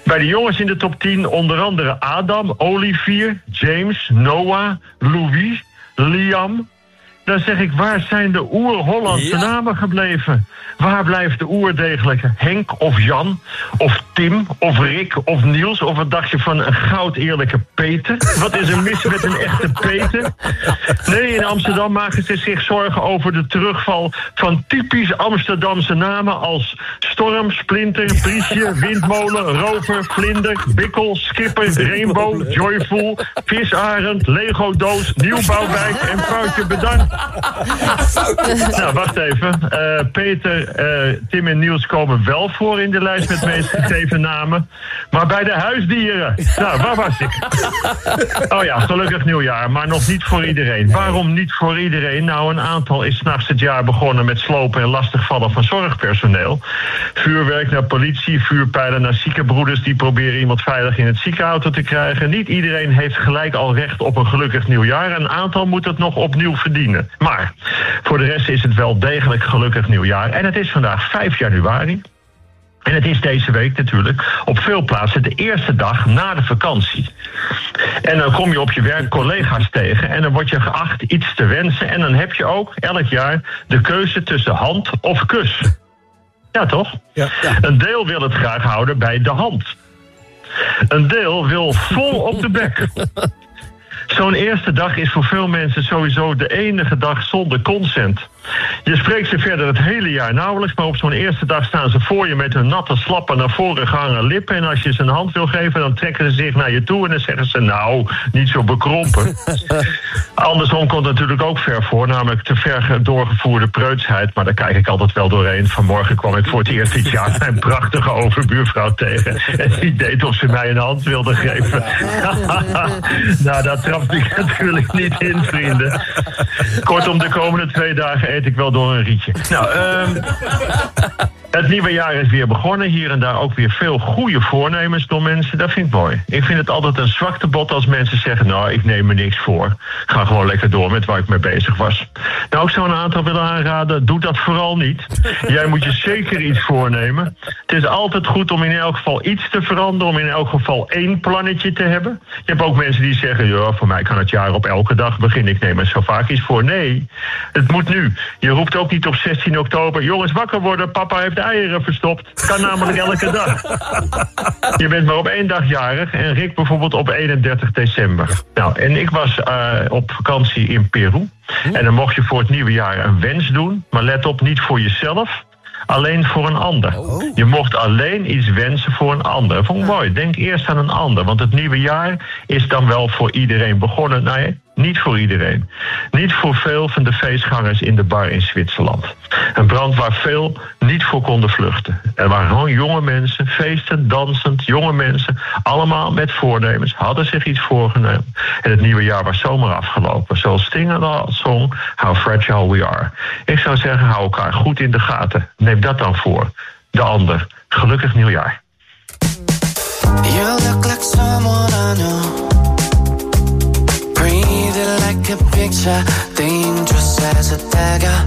Bij de jongens in de top 10 onder andere Adam, Olivier, James, Noah, Louis, Liam. Dan zeg ik, waar zijn de oer-Hollandse Ja. namen gebleven? Waar blijft de oerdegelijke Henk of Jan of Tim of Rick of Niels? Of wat dacht je van een goud eerlijke Peter? Wat is er mis met een echte Peter? Nee, in Amsterdam maken ze zich zorgen over de terugval van typisch Amsterdamse namen als Storm, Splinter, Priesje, Windmolen, Rover, Vlinder, Bikkel, Skipper, Rainbow, Joyful, Visarend, Lego Doos, Nieuwbouwwijk en Foutje Bedankt. *laughs* Nou, wacht even. Eh, Peter, eh, Tim en Niels komen wel voor in de lijst met meest gegeven namen. Maar bij de huisdieren. Nou, waar was ik? Oh ja, gelukkig nieuwjaar, maar nog niet voor iedereen. Waarom niet voor iedereen? Nou, een aantal is s'nachts het jaar begonnen met slopen en lastigvallen van zorgpersoneel. Vuurwerk naar politie, vuurpijlen naar ziekenbroeders die proberen iemand veilig in het ziekenauto te krijgen. Niet iedereen heeft gelijk al recht op een gelukkig nieuwjaar. Een aantal moet het nog opnieuw verdienen. Maar voor de rest is het wel degelijk gelukkig nieuwjaar. En het is vandaag 5 januari. En het is deze week natuurlijk op veel plaatsen de eerste dag na de vakantie. En dan kom je op je werk collega's tegen en dan word je geacht iets te wensen. En dan heb je ook elk jaar de keuze tussen hand of kus. Ja, toch? Ja. Een deel wil het graag houden bij de hand. Een deel wil vol op de bek. *laughs* Zo'n eerste dag is voor veel mensen sowieso de enige dag zonder consent. Je spreekt ze verder het hele jaar nauwelijks, maar op zo'n eerste dag staan ze voor je met hun natte, slappe, naar voren gehangen lippen. En als je ze een hand wil geven, dan trekken ze zich naar je toe en dan zeggen ze: Nou, niet zo bekrompen. *laughs* Andersom komt natuurlijk ook ver voor, namelijk te ver doorgevoerde preutsheid. Maar daar kijk ik altijd wel doorheen. Vanmorgen kwam ik voor het eerst dit jaar mijn prachtige overbuurvrouw tegen. En die deed of ze mij een hand wilde geven. *laughs* nou, daar trapte ik natuurlijk niet in, vrienden. Kortom, de komende twee dagen eet ik wel door een rietje. *laughs* Nou, ehm *laughs* het nieuwe jaar is weer begonnen. Hier en daar ook weer veel goede voornemens door mensen. Dat vind ik mooi. Ik vind het altijd een zwaktebod als mensen zeggen... nou, ik neem me niks voor. Ga gewoon lekker door met waar ik mee bezig was. Nou, ik zou een aantal willen aanraden... doe dat vooral niet. *laughs* Jij moet je zeker iets voornemen. Het is altijd goed om in elk geval iets te veranderen... om in elk geval één plannetje te hebben. Je hebt ook mensen die zeggen... ja, voor mij kan het jaar op elke dag beginnen. Ik neem er zo vaak iets voor. Nee, het moet nu. Je roept ook niet op 16 oktober... jongens, wakker worden, papa heeft eieren verstopt. Kan namelijk elke dag. *laughs* Je bent maar op één dag jarig en Rick bijvoorbeeld op 31 december. Nou, en ik was eh, op vakantie in Peru. En dan mocht je voor het nieuwe jaar een wens doen. Maar let op, niet voor jezelf. Alleen voor een ander. Je mocht alleen iets wensen voor een ander. Vond ik mooi. Denk eerst aan een ander. Want het nieuwe jaar is dan wel voor iedereen begonnen. Nee, niet voor iedereen. Niet voor veel van de feestgangers in de bar in Zwitserland. Een brand waar veel niet voor konden vluchten. Er waren gewoon jonge mensen, feestend, dansend, jonge mensen. Allemaal met voornemens, hadden zich iets voorgenomen. En het nieuwe jaar was zomaar afgelopen. Zoals Sting al zong, How Fragile We Are. Ik zou zeggen, hou elkaar goed in de gaten. Neem dat dan voor. De ander. Gelukkig nieuwjaar. You look like someone I know. Like a picture, dangerous as a dagger.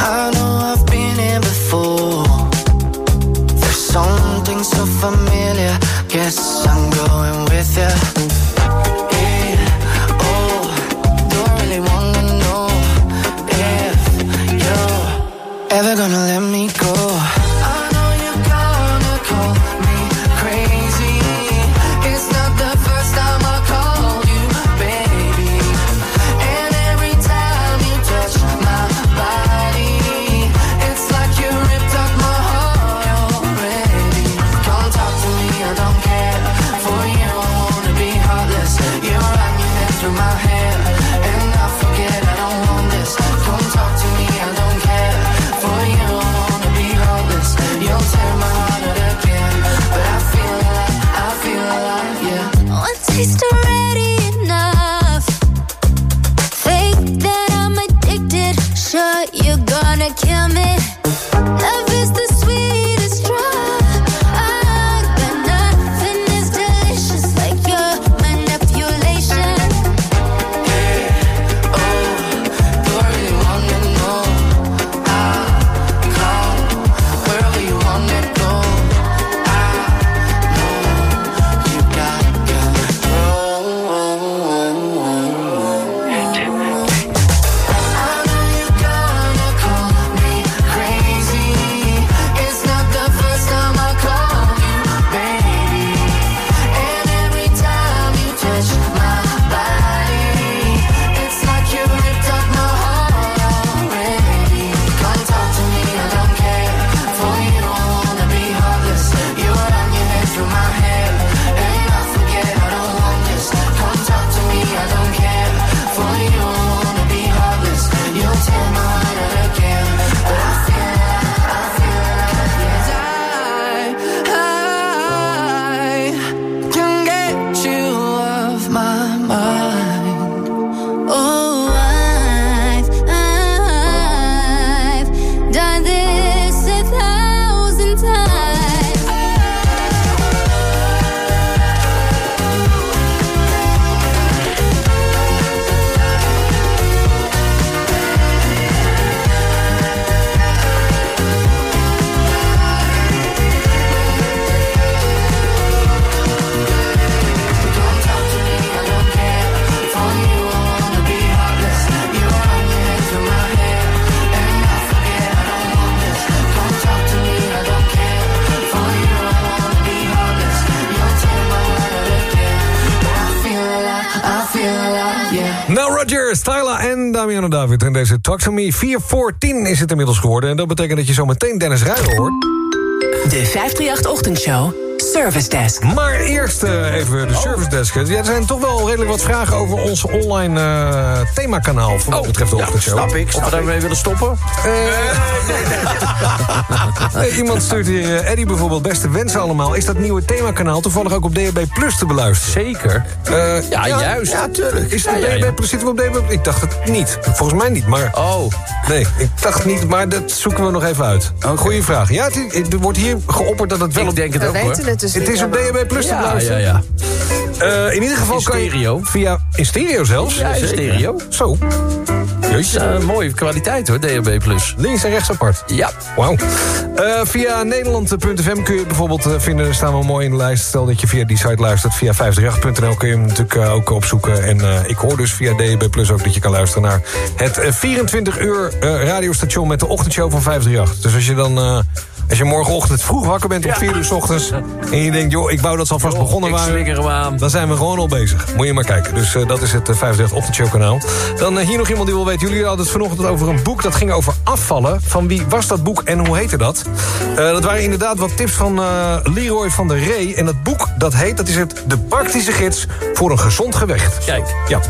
I know I've been here before. There's something so familiar. Guess I'm going with you. Oh, don't really wanna know if you're ever gonna let me go. David en deze Talk to Me. 4 voor 10 is het inmiddels geworden. En dat betekent dat je zo meteen Dennis Ruijden hoort. De 538-ochtendshow. Service Desk. Maar eerst eh, even de service desk. Ja, er zijn toch wel redelijk wat vragen over ons online eh, themakanaal... voor wat betreft de ochtendshow. snap ik, Of we daarmee willen stoppen? *laughs* Nee, iemand stuurt hier, eh, Eddie bijvoorbeeld, beste wensen allemaal. Is dat nieuwe themakanaal toevallig ook op DHB Plus te beluisteren? Zeker. Eh, Ja, juist. Ja, tuurlijk. Is Ja, op ja, DHB ja. Plus? Zitten we op DHB Ik dacht het niet. Volgens mij niet, maar... Oh, Nee, ik dacht niet, maar dat zoeken we nog even uit. Goeie vraag. Ja, het, er wordt hier geopperd dat het wel ik op... denk het ook hoor. Het is op. DHB Plus te Ja, ja, ja. Eh, in ieder geval In kan je stereo. via... In stereo zelfs? Ja, in stereo. Zo. Dus, eh, mooie kwaliteit hoor, DHB+. Plus. Links en rechts apart. Ja. Wauw. Eh, via nederland.fm kun je bijvoorbeeld vinden. Daar staan we mooi in de lijst. Stel dat je via die site luistert. Via 538.nl kun je hem natuurlijk ook opzoeken. En eh, ik hoor dus via DB Plus ook dat je kan luisteren naar het eh, 24 uur eh, radiostation met de ochtendshow van 538. Dus als je dan... eh, als je morgenochtend vroeg wakker bent om 4 uur 's ochtends... en je denkt, joh, ik wou dat ze alvast begonnen waren... Dan zijn we gewoon al bezig. Moet je maar kijken. Dus eh, dat is het uh, 35 Ochtendshow kanaal. Dan eh, hier nog iemand die wil weten. Jullie hadden het vanochtend over een boek dat ging over afvallen. Van wie was dat boek en hoe heette dat? Eh, dat waren inderdaad wat tips van eh, Leroy van der Ree. En dat boek dat heet, dat is het De Praktische Gids voor een Gezond Gewicht. Kijk. Ja,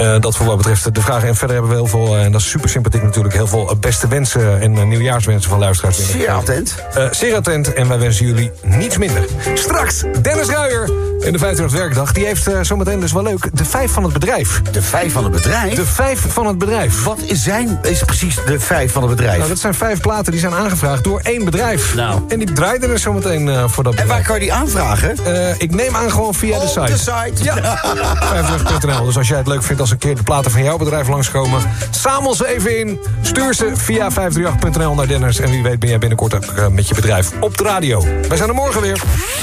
Eh, dat voor wat betreft de vragen. En verder hebben we heel veel, eh, en dat is super sympathiek natuurlijk... heel veel eh, beste wensen en nieuwjaarswensen van luisteraars. Zeer attent. Zeer attent en wij wensen jullie niets minder. Straks Dennis Ruijer in de 50 werkdag. Die heeft eh, zometeen dus wel leuk de vijf van het bedrijf. De vijf van het bedrijf? De vijf van het bedrijf. Wat is, zijn, is precies de vijf van het bedrijf? Nou, dat zijn vijf platen die zijn aangevraagd door één bedrijf. Nou. En die draaiden er zometeen eh, voor dat en bedrijf. waar kan je die aanvragen? Eh, ik neem aan gewoon via de Op site. de site. Ja, *laughs* 50.nl. Dus als jij het leuk vindt als een keer de platen van jouw bedrijf langskomen... zamel ze even in, stuur ze via 538.nl naar Dennis... en wie weet ben jij binnenkort ook met je bedrijf op de radio. Wij zijn er morgen weer.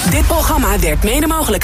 Dit programma werd mede mogelijk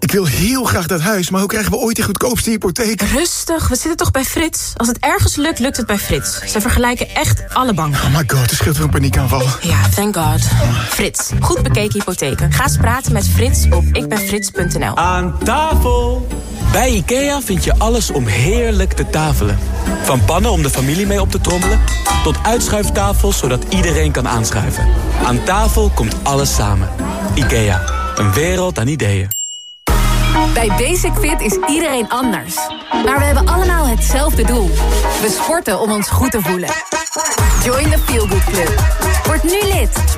Ik wil heel graag dat huis, maar hoe krijgen we ooit de goedkoopste hypotheek? Rustig, we zitten toch bij Frits? Als het ergens lukt, lukt het bij Frits. Ze vergelijken echt alle banken. Oh my god, er scheelt weer een paniekaanval. Ja, thank god. Frits, goed bekeken hypotheken. Ga eens praten met Frits op ikbenfrits.nl. Aan tafel! Bij IKEA vind je alles om heerlijk te tafelen. Van pannen om de familie mee op te trommelen... tot uitschuiftafels zodat iedereen kan aanschuiven. Aan tafel komt alles samen. IKEA, een wereld aan ideeën. Bij Basic Fit is iedereen anders. Maar we hebben allemaal hetzelfde doel. We sporten om ons goed te voelen. Join the Feel Good Club. Word nu lid.